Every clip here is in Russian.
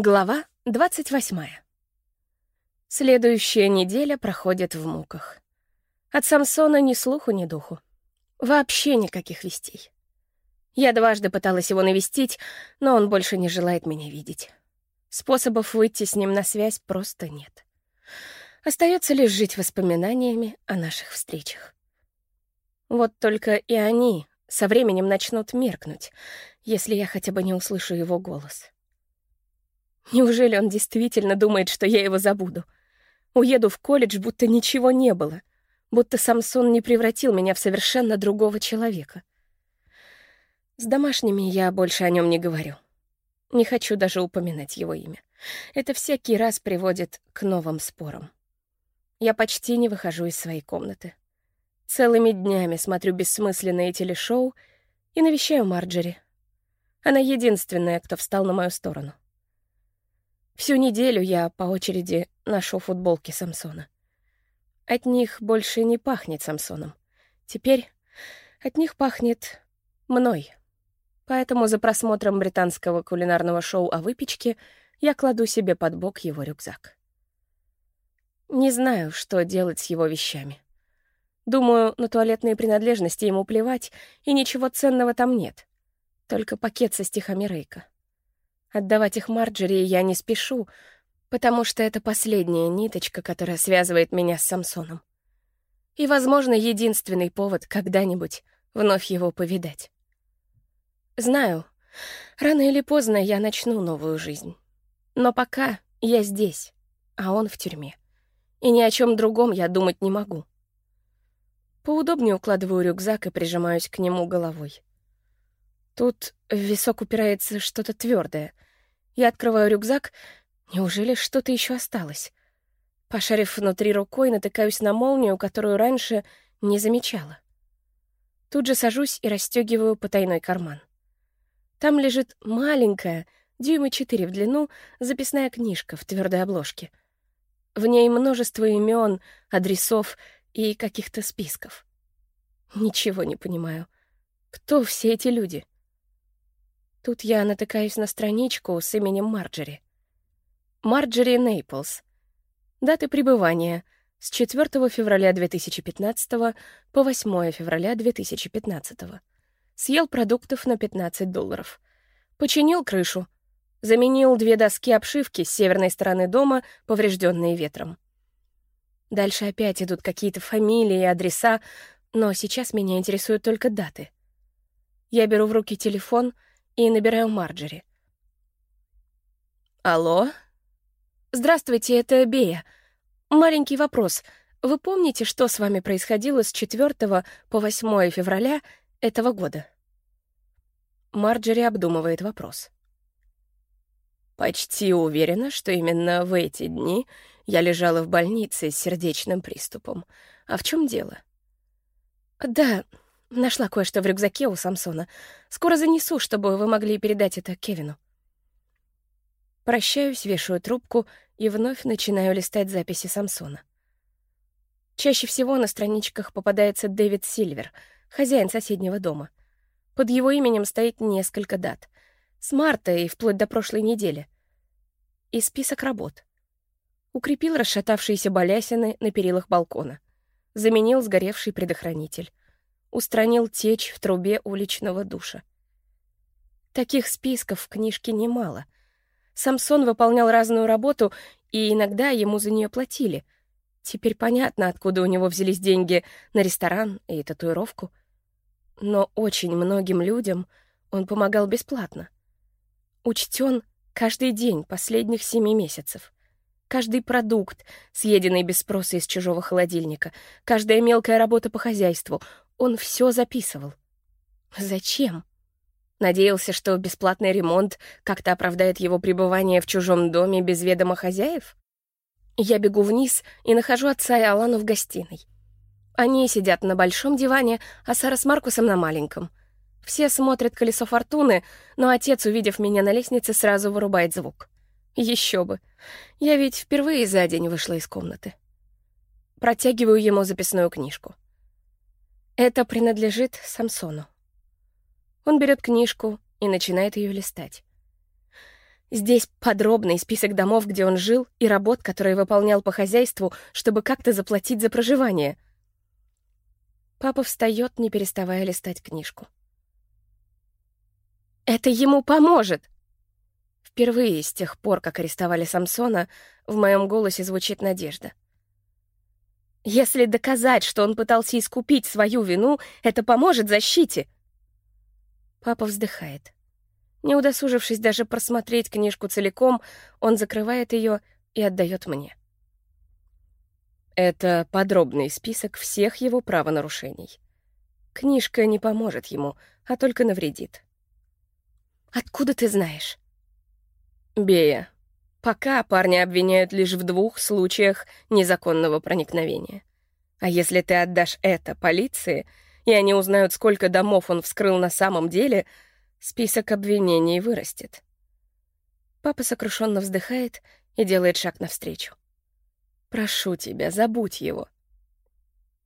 Глава 28. Следующая неделя проходит в муках. От Самсона ни слуху, ни духу. Вообще никаких вестей. Я дважды пыталась его навестить, но он больше не желает меня видеть. Способов выйти с ним на связь просто нет. Остается лишь жить воспоминаниями о наших встречах. Вот только и они со временем начнут меркнуть, если я хотя бы не услышу его голос. Неужели он действительно думает, что я его забуду? Уеду в колледж, будто ничего не было, будто Самсон не превратил меня в совершенно другого человека. С домашними я больше о нем не говорю. Не хочу даже упоминать его имя. Это всякий раз приводит к новым спорам. Я почти не выхожу из своей комнаты. Целыми днями смотрю бессмысленные телешоу и навещаю Марджери. Она единственная, кто встал на мою сторону. Всю неделю я по очереди ношу футболки Самсона. От них больше не пахнет Самсоном. Теперь от них пахнет мной. Поэтому за просмотром британского кулинарного шоу о выпечке я кладу себе под бок его рюкзак. Не знаю, что делать с его вещами. Думаю, на туалетные принадлежности ему плевать, и ничего ценного там нет. Только пакет со стихами Рейка. Отдавать их Марджери я не спешу, потому что это последняя ниточка, которая связывает меня с Самсоном. И, возможно, единственный повод когда-нибудь вновь его повидать. Знаю, рано или поздно я начну новую жизнь. Но пока я здесь, а он в тюрьме. И ни о чем другом я думать не могу. Поудобнее укладываю рюкзак и прижимаюсь к нему головой. Тут в висок упирается что-то твердое. Я открываю рюкзак. Неужели что-то еще осталось? Пошарив внутри рукой, натыкаюсь на молнию, которую раньше не замечала. Тут же сажусь и расстегиваю потайной карман. Там лежит маленькая, дюйма четыре в длину, записная книжка в твердой обложке. В ней множество имен, адресов и каких-то списков. Ничего не понимаю. Кто все эти люди? Тут я натыкаюсь на страничку с именем Марджери. Марджери Нейплс. Даты пребывания с 4 февраля 2015 по 8 февраля 2015. Съел продуктов на 15 долларов. Починил крышу. Заменил две доски обшивки с северной стороны дома, поврежденные ветром. Дальше опять идут какие-то фамилии и адреса, но сейчас меня интересуют только даты. Я беру в руки телефон — и набираю Марджери. «Алло?» «Здравствуйте, это Бея. Маленький вопрос. Вы помните, что с вами происходило с 4 по 8 февраля этого года?» Марджери обдумывает вопрос. «Почти уверена, что именно в эти дни я лежала в больнице с сердечным приступом. А в чем дело?» «Да, Нашла кое-что в рюкзаке у Самсона. Скоро занесу, чтобы вы могли передать это Кевину. Прощаюсь, вешаю трубку и вновь начинаю листать записи Самсона. Чаще всего на страничках попадается Дэвид Сильвер, хозяин соседнего дома. Под его именем стоит несколько дат. С марта и вплоть до прошлой недели. И список работ. Укрепил расшатавшиеся балясины на перилах балкона. Заменил сгоревший предохранитель устранил течь в трубе уличного душа. Таких списков в книжке немало. Самсон выполнял разную работу, и иногда ему за нее платили. Теперь понятно, откуда у него взялись деньги на ресторан и татуировку. Но очень многим людям он помогал бесплатно. Учтен каждый день последних семи месяцев. Каждый продукт, съеденный без спроса из чужого холодильника, каждая мелкая работа по хозяйству, он все записывал. Зачем? Надеялся, что бесплатный ремонт как-то оправдает его пребывание в чужом доме без ведома хозяев? Я бегу вниз и нахожу отца и Алану в гостиной. Они сидят на большом диване, а Сара с Маркусом на маленьком. Все смотрят «Колесо фортуны», но отец, увидев меня на лестнице, сразу вырубает звук. Еще бы. Я ведь впервые за день вышла из комнаты. Протягиваю ему записную книжку. Это принадлежит Самсону. Он берет книжку и начинает ее листать. Здесь подробный список домов, где он жил, и работ, которые выполнял по хозяйству, чтобы как-то заплатить за проживание. Папа встает, не переставая листать книжку. «Это ему поможет!» Впервые с тех пор, как арестовали Самсона, в моем голосе звучит надежда. «Если доказать, что он пытался искупить свою вину, это поможет защите!» Папа вздыхает. Не удосужившись даже просмотреть книжку целиком, он закрывает ее и отдает мне. Это подробный список всех его правонарушений. Книжка не поможет ему, а только навредит. «Откуда ты знаешь?» «Бея. Пока парня обвиняют лишь в двух случаях незаконного проникновения. А если ты отдашь это полиции, и они узнают, сколько домов он вскрыл на самом деле — Список обвинений вырастет. Папа сокрушенно вздыхает и делает шаг навстречу. «Прошу тебя, забудь его.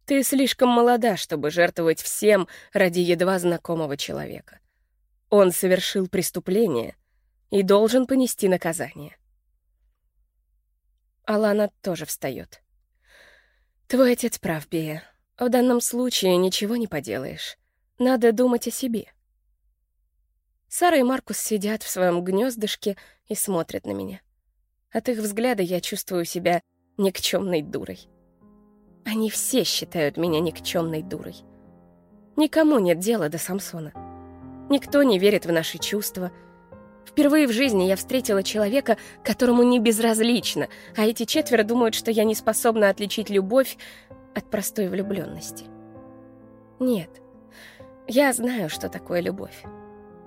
Ты слишком молода, чтобы жертвовать всем ради едва знакомого человека. Он совершил преступление и должен понести наказание». Алана тоже встает. «Твой отец прав, Бея. В данном случае ничего не поделаешь. Надо думать о себе». Сара и Маркус сидят в своем гнездышке и смотрят на меня. От их взгляда я чувствую себя никчемной дурой. Они все считают меня никчемной дурой. Никому нет дела до Самсона. Никто не верит в наши чувства. Впервые в жизни я встретила человека, которому не безразлично, а эти четверо думают, что я не способна отличить любовь от простой влюбленности. Нет, я знаю, что такое любовь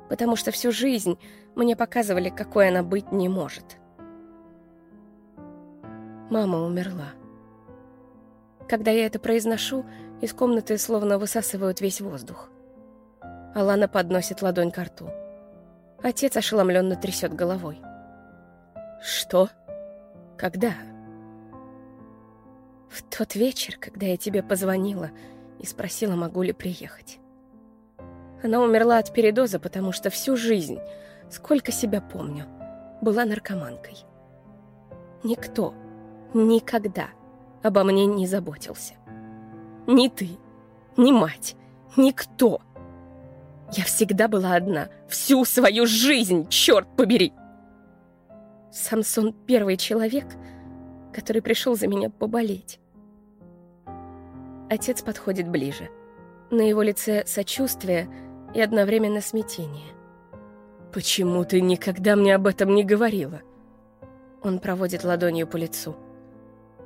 потому что всю жизнь мне показывали, какой она быть не может. Мама умерла. Когда я это произношу, из комнаты словно высасывают весь воздух. Алана подносит ладонь к рту. Отец ошеломленно трясет головой. «Что? Когда?» «В тот вечер, когда я тебе позвонила и спросила, могу ли приехать». Она умерла от передоза, потому что всю жизнь, сколько себя помню, была наркоманкой. Никто никогда обо мне не заботился. Ни ты, ни мать, никто. Я всегда была одна, всю свою жизнь, черт побери. Самсон — первый человек, который пришел за меня поболеть. Отец подходит ближе. На его лице сочувствие — и одновременно смятение. «Почему ты никогда мне об этом не говорила?» Он проводит ладонью по лицу.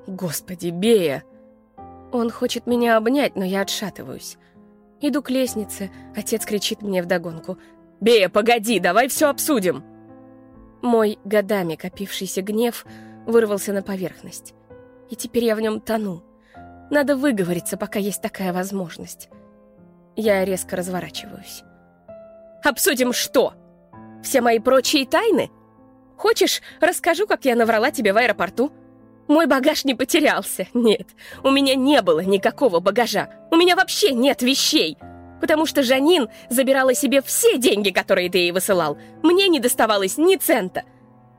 «Господи, Бея!» Он хочет меня обнять, но я отшатываюсь. Иду к лестнице, отец кричит мне вдогонку. «Бея, погоди, давай все обсудим!» Мой годами копившийся гнев вырвался на поверхность. И теперь я в нем тону. Надо выговориться, пока есть такая возможность. Я резко разворачиваюсь. «Обсудим что? Все мои прочие тайны? Хочешь, расскажу, как я наврала тебе в аэропорту? Мой багаж не потерялся. Нет, у меня не было никакого багажа. У меня вообще нет вещей. Потому что Жанин забирала себе все деньги, которые ты ей высылал. Мне не доставалось ни цента.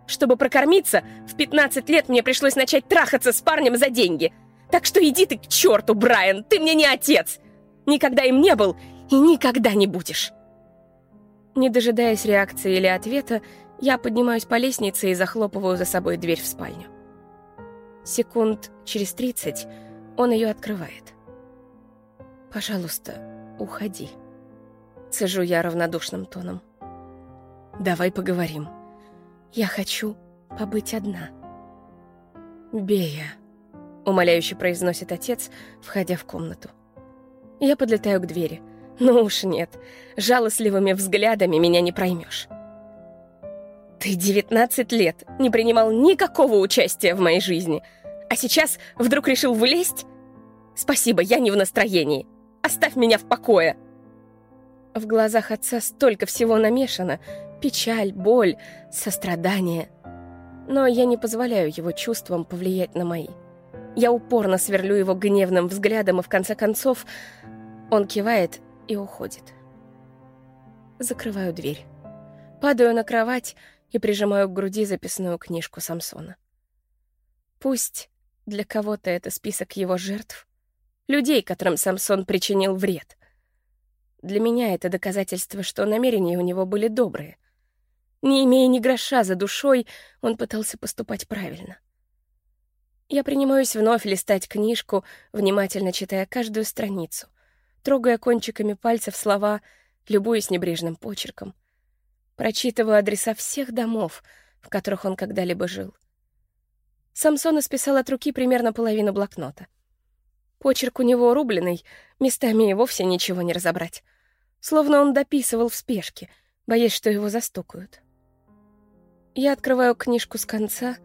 Чтобы прокормиться, в 15 лет мне пришлось начать трахаться с парнем за деньги. Так что иди ты к черту, Брайан, ты мне не отец. Никогда им не был и никогда не будешь. Не дожидаясь реакции или ответа, я поднимаюсь по лестнице и захлопываю за собой дверь в спальню. Секунд через тридцать он ее открывает. «Пожалуйста, уходи», — цежу я равнодушным тоном. «Давай поговорим. Я хочу побыть одна». «Бея», — умоляюще произносит отец, входя в комнату. Я подлетаю к двери. Ну уж нет, жалостливыми взглядами меня не проймешь. Ты 19 лет не принимал никакого участия в моей жизни, а сейчас вдруг решил влезть? Спасибо, я не в настроении. Оставь меня в покое. В глазах отца столько всего намешано. Печаль, боль, сострадание. Но я не позволяю его чувствам повлиять на мои. Я упорно сверлю его гневным взглядом, и в конце концов он кивает и уходит. Закрываю дверь. Падаю на кровать и прижимаю к груди записную книжку Самсона. Пусть для кого-то это список его жертв, людей, которым Самсон причинил вред. Для меня это доказательство, что намерения у него были добрые. Не имея ни гроша за душой, он пытался поступать правильно. Я принимаюсь вновь листать книжку, внимательно читая каждую страницу, трогая кончиками пальцев слова, любуясь небрежным почерком. Прочитываю адреса всех домов, в которых он когда-либо жил. Самсон исписал от руки примерно половину блокнота. Почерк у него рубленый, местами и вовсе ничего не разобрать. Словно он дописывал в спешке, боясь, что его застукают. Я открываю книжку с конца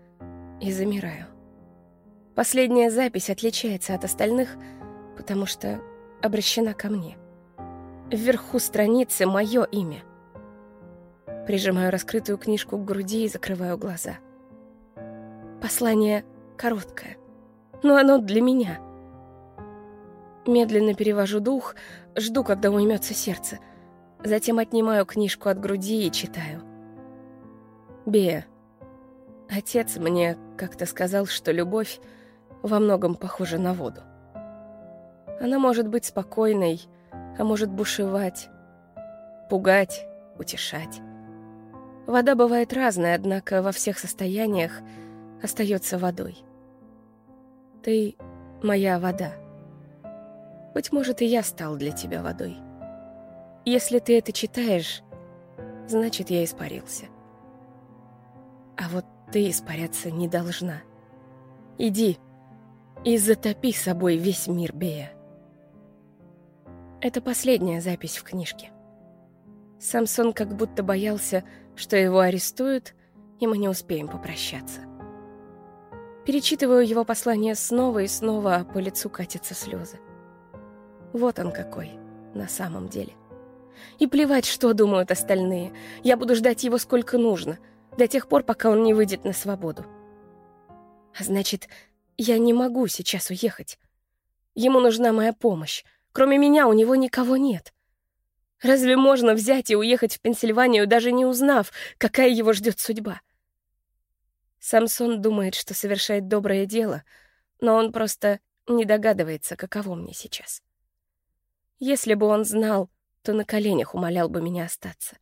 и замираю. Последняя запись отличается от остальных, потому что обращена ко мне. Вверху страницы мое имя. Прижимаю раскрытую книжку к груди и закрываю глаза. Послание короткое, но оно для меня. Медленно перевожу дух, жду, когда уймется сердце. Затем отнимаю книжку от груди и читаю. Бея. Отец мне как-то сказал, что любовь во многом похожа на воду. Она может быть спокойной, а может бушевать, пугать, утешать. Вода бывает разная, однако во всех состояниях остается водой. Ты — моя вода. Быть может, и я стал для тебя водой. Если ты это читаешь, значит, я испарился. А вот ты испаряться не должна. Иди и затопи собой весь мир Бея. Это последняя запись в книжке. Самсон как будто боялся, что его арестуют, и мы не успеем попрощаться. Перечитываю его послание снова и снова, а по лицу катятся слезы. Вот он какой на самом деле. И плевать, что думают остальные. Я буду ждать его сколько нужно, до тех пор, пока он не выйдет на свободу. А значит, я не могу сейчас уехать. Ему нужна моя помощь. Кроме меня у него никого нет. Разве можно взять и уехать в Пенсильванию, даже не узнав, какая его ждет судьба? Самсон думает, что совершает доброе дело, но он просто не догадывается, каково мне сейчас. Если бы он знал, то на коленях умолял бы меня остаться.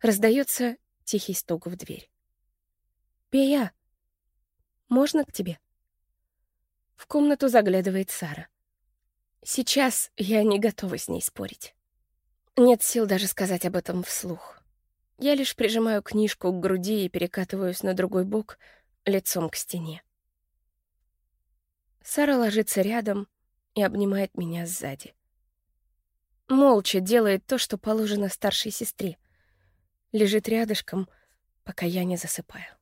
Раздается тихий стук в дверь. «Пея, можно к тебе?» В комнату заглядывает Сара. Сейчас я не готова с ней спорить. Нет сил даже сказать об этом вслух. Я лишь прижимаю книжку к груди и перекатываюсь на другой бок, лицом к стене. Сара ложится рядом и обнимает меня сзади. Молча делает то, что положено старшей сестре. Лежит рядышком, пока я не засыпаю.